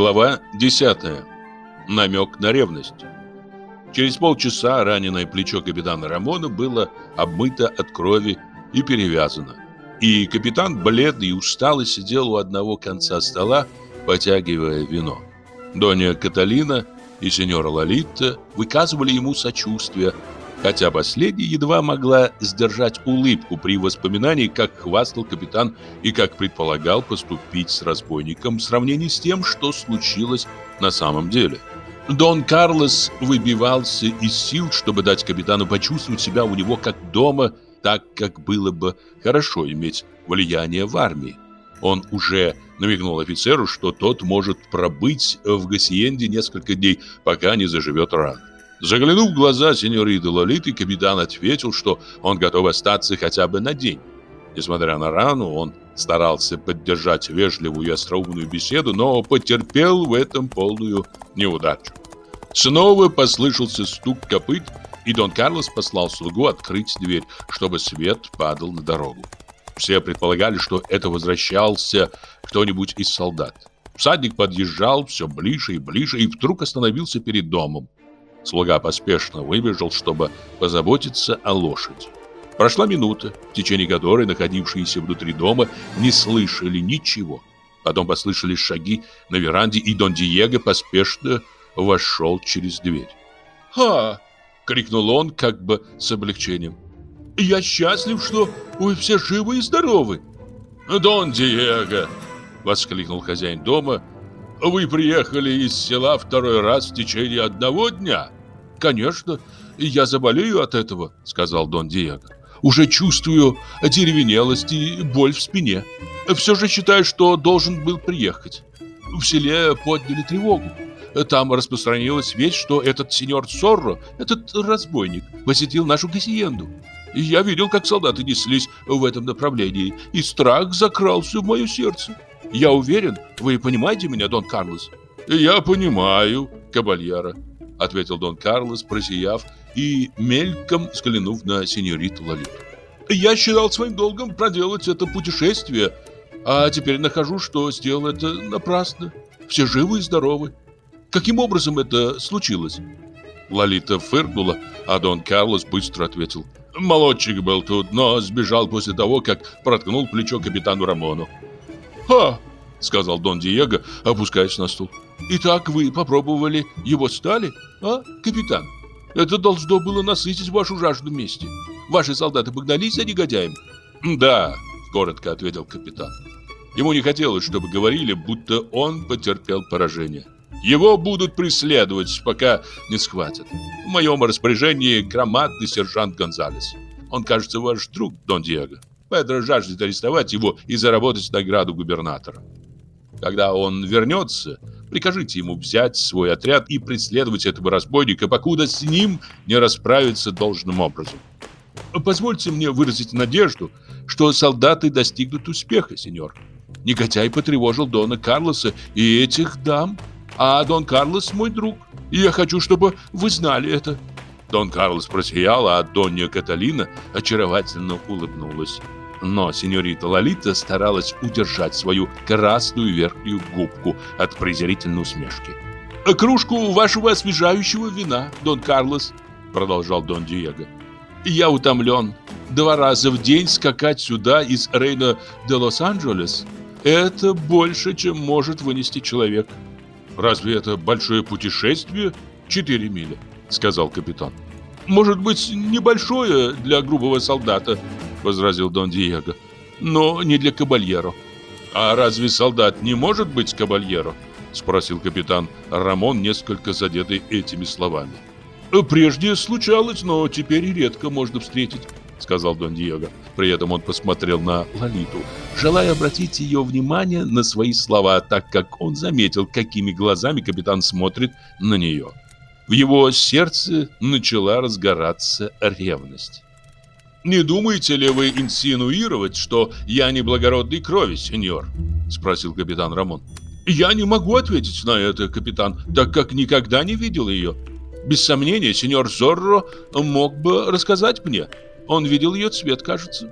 Глава 10. Намек на ревность. Через полчаса раненое плечо капитана Рамона было обмыто от крови и перевязано. И капитан, бледный и усталый, сидел у одного конца стола, потягивая вино. Донья Каталина и сеньора Лолита выказывали ему сочувствие, хотя последняя едва могла сдержать улыбку при воспоминании, как хвастал капитан и как предполагал поступить с разбойником в сравнении с тем, что случилось на самом деле. Дон Карлос выбивался из сил, чтобы дать капитану почувствовать себя у него как дома, так как было бы хорошо иметь влияние в армии. Он уже намекнул офицеру, что тот может пробыть в Гассиенде несколько дней, пока не заживет рана. Заглянув в глаза сеньориты Лолиты, капитан ответил, что он готов остаться хотя бы на день. Несмотря на рану, он старался поддержать вежливую и остроумную беседу, но потерпел в этом полную неудачу. Снова послышался стук копыт, и Дон Карлос послал слугу открыть дверь, чтобы свет падал на дорогу. Все предполагали, что это возвращался кто-нибудь из солдат. Всадник подъезжал все ближе и ближе и вдруг остановился перед домом. Слуга поспешно выбежал, чтобы позаботиться о лошади. Прошла минута, в течение которой находившиеся внутри дома не слышали ничего. Потом послышались шаги на веранде, и Дон Диего поспешно вошел через дверь. «Ха!» — крикнул он как бы с облегчением. «Я счастлив, что вы все живы и здоровы!» «Дон Диего!» — воскликнул хозяин дома — вы приехали из села второй раз в течение одного дня? Конечно, я заболею от этого, сказал Дон Диего. Уже чувствую деревенелость и боль в спине. Все же считаю, что должен был приехать. В селе подняли тревогу. Там распространилась вещь, что этот сеньор Сорро, этот разбойник, посетил нашу гасиенду. Я видел, как солдаты неслись в этом направлении, и страх закрался в мое сердце. Я уверен, вы понимаете меня, Дон Карлос? Я понимаю, кабальера, ответил Дон Карлос, просияв и мельком взглянув на сеньориту Лолиту. Я считал своим долгом проделать это путешествие, а теперь нахожу, что сделал это напрасно. Все живы и здоровы. Каким образом это случилось? Лолита фыркнула, а Дон Карлос быстро ответил. Молодчик был тут, но сбежал после того, как проткнул плечо капитану Рамону. «Ха!» — сказал Дон Диего, опускаясь на стул. «Итак, вы попробовали его стали, а, капитан? Это должно было насытить вашу жажду мести. Ваши солдаты погнались за негодяем?» «Да», — коротко ответил капитан. Ему не хотелось, чтобы говорили, будто он потерпел поражение. Его будут преследовать, пока не схватят. В моем распоряжении громадный сержант Гонзалес. Он, кажется, ваш друг, Дон Диего. Педро жаждет арестовать его и заработать награду губернатора. Когда он вернется, прикажите ему взять свой отряд и преследовать этого разбойника, покуда с ним не расправиться должным образом. Позвольте мне выразить надежду, что солдаты достигнут успеха, сеньор. Негодяй потревожил Дона Карлоса и этих дам, а Дон Карлос мой друг, и я хочу, чтобы вы знали это. Дон Карлос просиял, а Донья Каталина очаровательно улыбнулась но сеньорита Лолита старалась удержать свою красную верхнюю губку от презрительной усмешки. «Кружку вашего освежающего вина, Дон Карлос», — продолжал Дон Диего. «Я утомлен. Два раза в день скакать сюда из Рейна де Лос-Анджелес — это больше, чем может вынести человек». «Разве это большое путешествие? Четыре мили», — сказал капитан. «Может быть, небольшое для грубого солдата», — возразил Дон Диего. «Но не для кабальеро». «А разве солдат не может быть кабальеро?» — спросил капитан Рамон, несколько задетый этими словами. «Прежде случалось, но теперь редко можно встретить», — сказал Дон Диего. При этом он посмотрел на Лолиту, желая обратить ее внимание на свои слова, так как он заметил, какими глазами капитан смотрит на нее. В его сердце начала разгораться ревность. «Не думаете ли вы инсинуировать, что я не благородной крови, сеньор?» Спросил капитан Рамон. «Я не могу ответить на это, капитан, так как никогда не видел ее. Без сомнения, сеньор Зорро мог бы рассказать мне. Он видел ее цвет, кажется».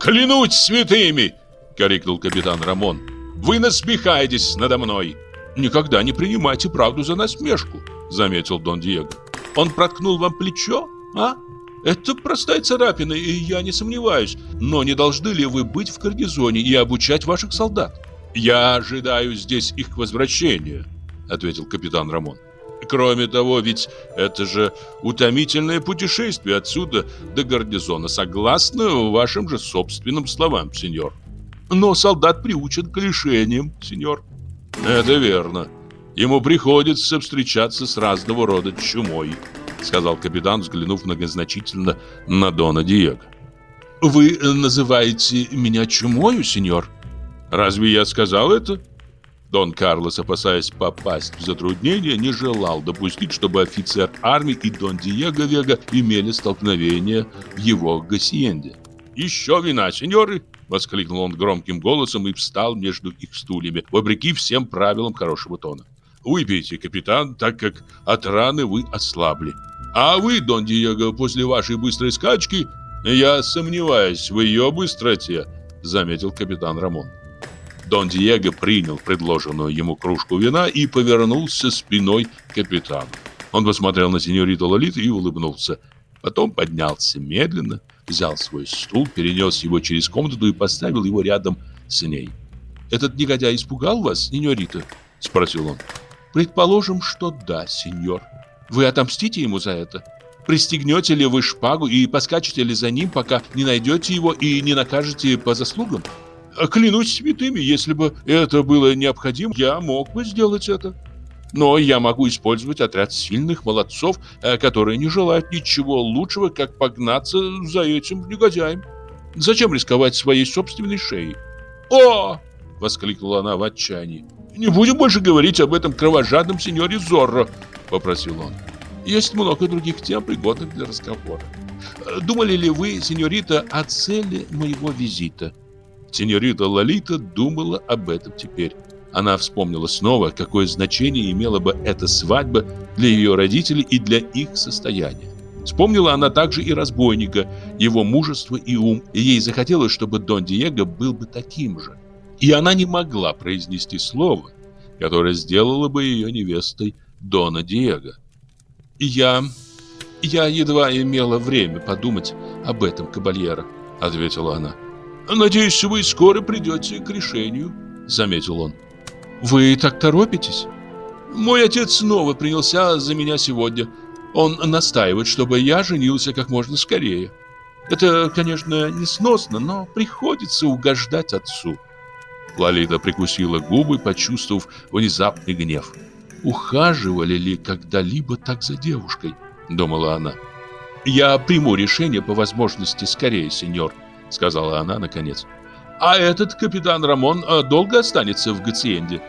«Клянусь святыми!» — крикнул капитан Рамон. «Вы насмехаетесь надо мной!» Никогда не принимайте правду за насмешку, заметил Дон Диего. Он проткнул вам плечо, а? Это простая царапина, и я не сомневаюсь. Но не должны ли вы быть в гарнизоне и обучать ваших солдат? Я ожидаю здесь их возвращения, ответил капитан Рамон. Кроме того, ведь это же утомительное путешествие отсюда до гарнизона, согласно вашим же собственным словам, сеньор. Но солдат приучен к лишениям, сеньор. Это верно. Ему приходится встречаться с разного рода чумой, сказал капитан, взглянув многозначительно на Дона Диего. Вы называете меня чумою, сеньор? Разве я сказал это? Дон Карлос, опасаясь попасть в затруднение, не желал допустить, чтобы офицер армии и Дон Диего Вега имели столкновение в его гасиенде. «Еще вина, сеньоры!» — воскликнул он громким голосом и встал между их стульями, вопреки всем правилам хорошего тона. «Выпейте, капитан, так как от раны вы ослабли. А вы, Дон Диего, после вашей быстрой скачки, я сомневаюсь в ее быстроте», — заметил капитан Рамон. Дон Диего принял предложенную ему кружку вина и повернулся спиной к капитану. Он посмотрел на сеньориту Лолиту и улыбнулся. Потом поднялся медленно, взял свой стул, перенес его через комнату и поставил его рядом с ней. «Этот негодяй испугал вас, сеньорита?» – спросил он. «Предположим, что да, сеньор. Вы отомстите ему за это? Пристегнете ли вы шпагу и поскачете ли за ним, пока не найдете его и не накажете по заслугам?» Клянусь святыми, если бы это было необходимо, я мог бы сделать это. Но я могу использовать отряд сильных молодцов, э, которые не желают ничего лучшего, как погнаться за этим негодяем. Зачем рисковать своей собственной шеей? «О!» — воскликнула она в отчаянии. «Не будем больше говорить об этом кровожадном сеньоре Зорро», — попросил он. «Есть много других тем, пригодных для разговора. Думали ли вы, сеньорита, о цели моего визита?» Сеньорита Лолита думала об этом теперь. Она вспомнила снова, какое значение имела бы эта свадьба для ее родителей и для их состояния. Вспомнила она также и разбойника, его мужество и ум, и ей захотелось, чтобы Дон Диего был бы таким же. И она не могла произнести слово, которое сделало бы ее невестой Дона Диего. «Я... я едва имела время подумать об этом, кабальера», — ответила она. «Надеюсь, вы скоро придете к решению», — заметил он. «Вы так торопитесь?» «Мой отец снова принялся за меня сегодня. Он настаивает, чтобы я женился как можно скорее. Это, конечно, несносно, но приходится угождать отцу». Лолита прикусила губы, почувствовав внезапный гнев. «Ухаживали ли когда-либо так за девушкой?» — думала она. «Я приму решение по возможности скорее, сеньор», — сказала она наконец. «А этот капитан Рамон а, долго останется в Гациенде?»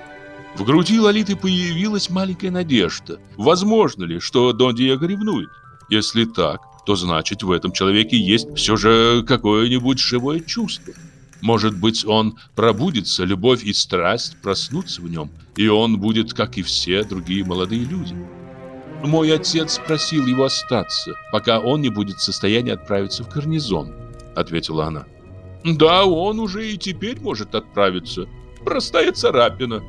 В груди Лолиты появилась маленькая надежда. Возможно ли, что Дон Диего ревнует? Если так, то значит в этом человеке есть все же какое-нибудь живое чувство. Может быть, он пробудится, любовь и страсть проснутся в нем, и он будет, как и все другие молодые люди. Мой отец просил его остаться, пока он не будет в состоянии отправиться в гарнизон ответила она. Да, он уже и теперь может отправиться. Простая царапина.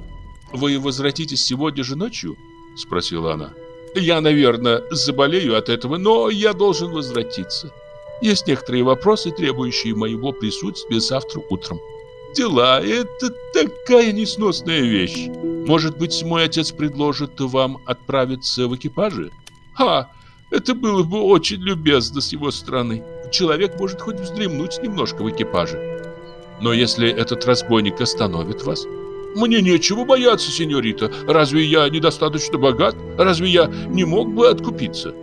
Вы возвратитесь сегодня же ночью? спросила она. Я, наверное, заболею от этого, но я должен возвратиться. Есть некоторые вопросы, требующие моего присутствия завтра утром. Дела – это такая несносная вещь. Может быть, мой отец предложит вам отправиться в экипаже? Ха, это было бы очень любезно с его стороны. Человек может хоть вздремнуть немножко в экипаже. Но если этот разбойник остановит вас... Мне нечего бояться, сеньорита. Разве я недостаточно богат? Разве я не мог бы откупиться?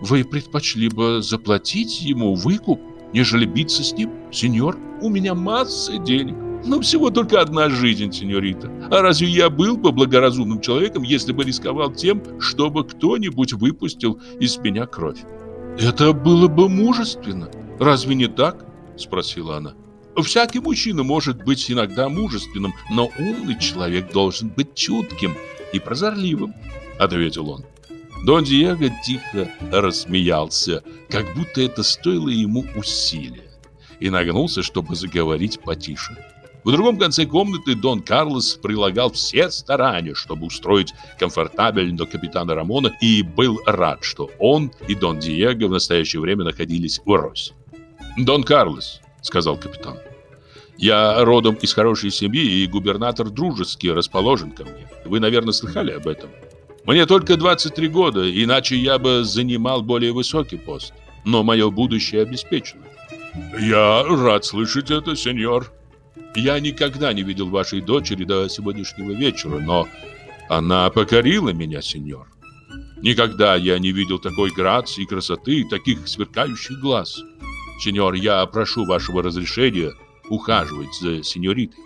Вы предпочли бы заплатить ему выкуп, нежели биться с ним? Сеньор, у меня масса денег. Но всего только одна жизнь, сеньорита. А разве я был бы благоразумным человеком, если бы рисковал тем, чтобы кто-нибудь выпустил из меня кровь? Это было бы мужественно. Разве не так? Спросила она. Всякий мужчина может быть иногда мужественным, но умный человек должен быть чутким и прозорливым, ответил он. Дон Диего тихо рассмеялся, как будто это стоило ему усилия, и нагнулся, чтобы заговорить потише. В другом конце комнаты Дон Карлос прилагал все старания, чтобы устроить комфортабельно капитана Рамона и был рад, что он и Дон Диего в настоящее время находились в Росе. «Дон Карлос», — сказал капитан, — «я родом из хорошей семьи, и губернатор дружески расположен ко мне. Вы, наверное, слыхали об этом. Мне только 23 года, иначе я бы занимал более высокий пост. Но мое будущее обеспечено». «Я рад слышать это, сеньор», я никогда не видел вашей дочери до сегодняшнего вечера, но она покорила меня, сеньор. Никогда я не видел такой грации и красоты, таких сверкающих глаз. Сеньор, я прошу вашего разрешения ухаживать за сеньоритой.